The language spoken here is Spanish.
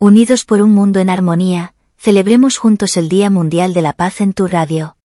Unidos por un mundo en armonía, celebremos juntos el Día Mundial de la Paz en tu radio.